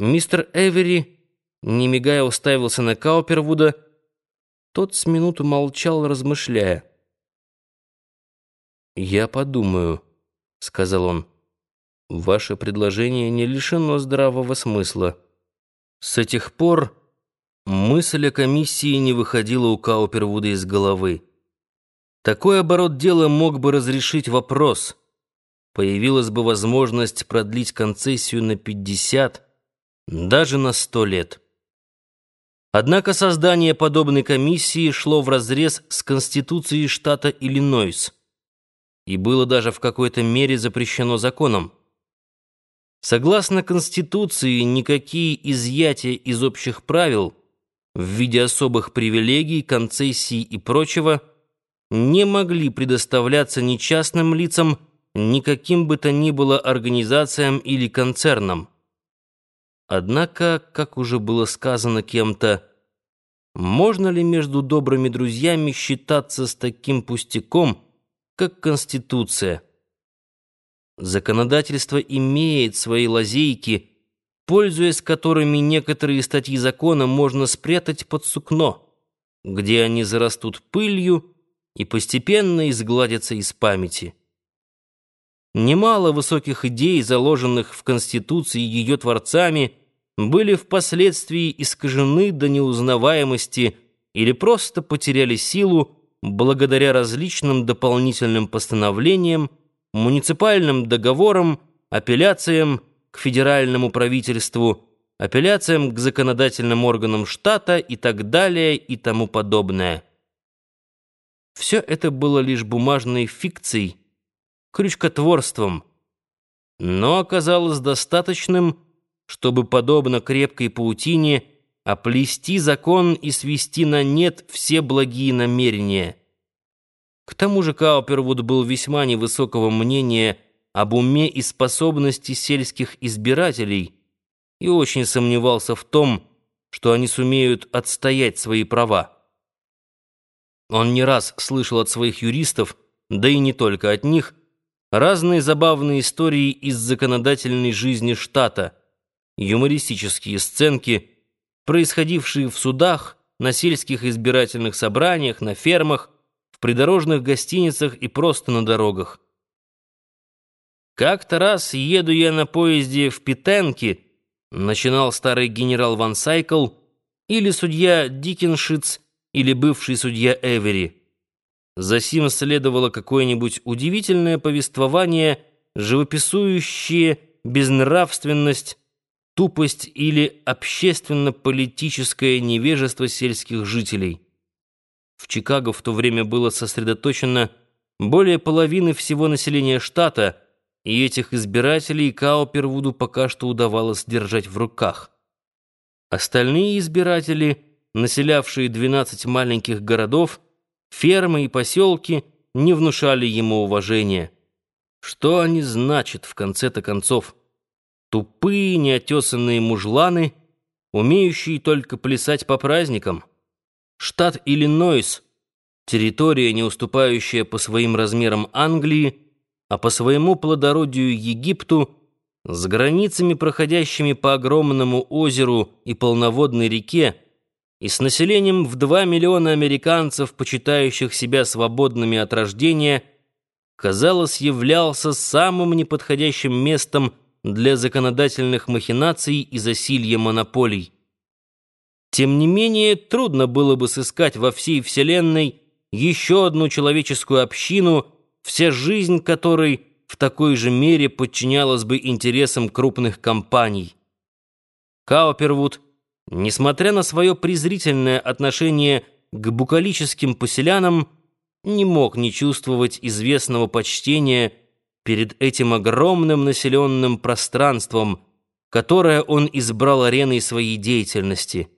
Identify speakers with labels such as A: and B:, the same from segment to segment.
A: Мистер Эвери, не мигая, уставился на Каупервуда. Тот с минуту молчал, размышляя. «Я подумаю», — сказал он. «Ваше предложение не лишено здравого смысла». С этих пор мысль о комиссии не выходила у Каупервуда из головы. Такой оборот дела мог бы разрешить вопрос. Появилась бы возможность продлить концессию на 50, даже на 100 лет. Однако создание подобной комиссии шло вразрез с Конституцией штата Иллинойс и было даже в какой-то мере запрещено законом. Согласно Конституции, никакие изъятия из общих правил в виде особых привилегий, концессий и прочего не могли предоставляться ни частным лицам, ни каким бы то ни было организациям или концернам. Однако, как уже было сказано кем-то, можно ли между добрыми друзьями считаться с таким пустяком, как Конституция? Законодательство имеет свои лазейки, пользуясь которыми некоторые статьи закона можно спрятать под сукно, где они зарастут пылью и постепенно изгладятся из памяти. Немало высоких идей, заложенных в Конституции ее творцами, были впоследствии искажены до неузнаваемости или просто потеряли силу благодаря различным дополнительным постановлениям, муниципальным договорам, апелляциям к федеральному правительству, апелляциям к законодательным органам штата и так далее и тому подобное. Все это было лишь бумажной фикцией, крючкотворством, но оказалось достаточным, чтобы, подобно крепкой паутине, оплести закон и свести на нет все благие намерения. К тому же Каупервуд был весьма невысокого мнения об уме и способности сельских избирателей и очень сомневался в том, что они сумеют отстоять свои права. Он не раз слышал от своих юристов, да и не только от них, разные забавные истории из законодательной жизни штата, юмористические сценки, происходившие в судах, на сельских избирательных собраниях, на фермах, придорожных гостиницах и просто на дорогах. «Как-то раз еду я на поезде в Питенке», начинал старый генерал Ван Сайкл, или судья Дикеншиц, или бывший судья Эвери. Засим следовало какое-нибудь удивительное повествование, живописующее безнравственность, тупость или общественно-политическое невежество сельских жителей. В Чикаго в то время было сосредоточено более половины всего населения штата, и этих избирателей Каупервуду пока что удавалось держать в руках. Остальные избиратели, населявшие 12 маленьких городов, фермы и поселки, не внушали ему уважения. Что они значат в конце-то концов? Тупые, неотесанные мужланы, умеющие только плясать по праздникам — Штат Иллинойс, территория, не уступающая по своим размерам Англии, а по своему плодородию Египту, с границами, проходящими по огромному озеру и полноводной реке, и с населением в 2 миллиона американцев, почитающих себя свободными от рождения, казалось, являлся самым неподходящим местом для законодательных махинаций и засилья монополий. Тем не менее, трудно было бы сыскать во всей Вселенной еще одну человеческую общину, вся жизнь которой в такой же мере подчинялась бы интересам крупных компаний. Каупервуд, несмотря на свое презрительное отношение к букалическим поселянам, не мог не чувствовать известного почтения перед этим огромным населенным пространством, которое он избрал ареной своей деятельности.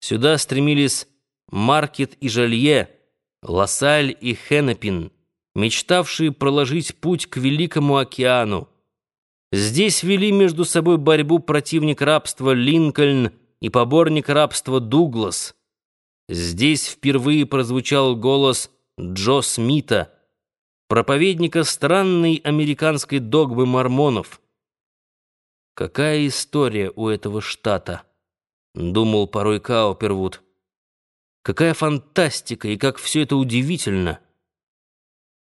A: Сюда стремились Маркет и Жалье, Лассаль и Хеннепин, мечтавшие проложить путь к Великому океану. Здесь вели между собой борьбу противник рабства Линкольн и поборник рабства Дуглас. Здесь впервые прозвучал голос Джо Смита, проповедника странной американской догмы мормонов — Какая история у этого штата? Думал порой Каупервуд. Какая фантастика и как все это удивительно.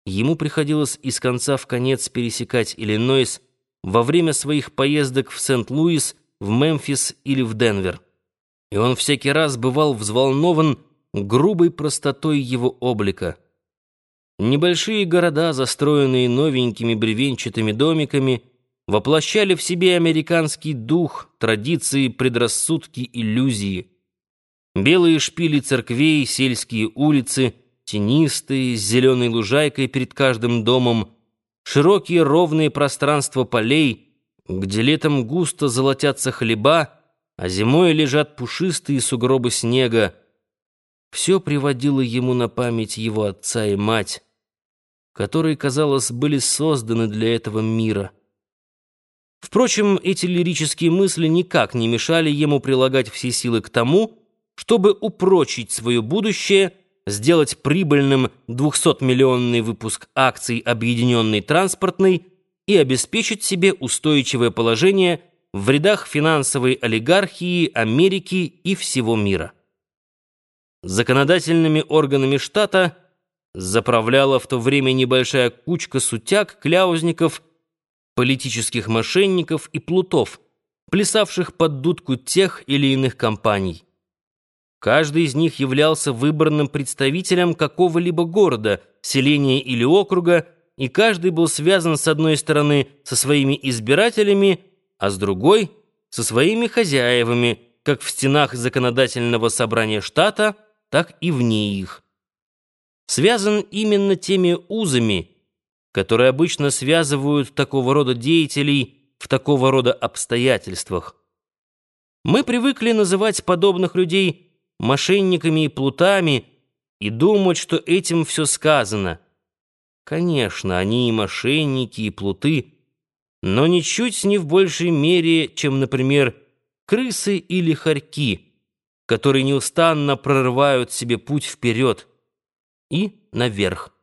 A: Ему приходилось из конца в конец пересекать Иллинойс во время своих поездок в Сент-Луис, в Мемфис или в Денвер. И он всякий раз бывал взволнован грубой простотой его облика. Небольшие города, застроенные новенькими бревенчатыми домиками, воплощали в себе американский дух, традиции, предрассудки, иллюзии. Белые шпили церквей, сельские улицы, тенистые, с зеленой лужайкой перед каждым домом, широкие ровные пространства полей, где летом густо золотятся хлеба, а зимой лежат пушистые сугробы снега. Все приводило ему на память его отца и мать, которые, казалось, были созданы для этого мира. Впрочем, эти лирические мысли никак не мешали ему прилагать все силы к тому, чтобы упрочить свое будущее, сделать прибыльным 200-миллионный выпуск акций Объединенной транспортной и обеспечить себе устойчивое положение в рядах финансовой олигархии Америки и всего мира. Законодательными органами штата заправляла в то время небольшая кучка сутяг, кляузников политических мошенников и плутов, плясавших под дудку тех или иных компаний. Каждый из них являлся выбранным представителем какого-либо города, селения или округа, и каждый был связан с одной стороны со своими избирателями, а с другой — со своими хозяевами, как в стенах законодательного собрания штата, так и вне их. Связан именно теми узами, которые обычно связывают такого рода деятелей в такого рода обстоятельствах. Мы привыкли называть подобных людей мошенниками и плутами и думать, что этим все сказано. Конечно, они и мошенники, и плуты, но ничуть не в большей мере, чем, например, крысы или хорьки, которые неустанно прорывают себе путь вперед и наверх.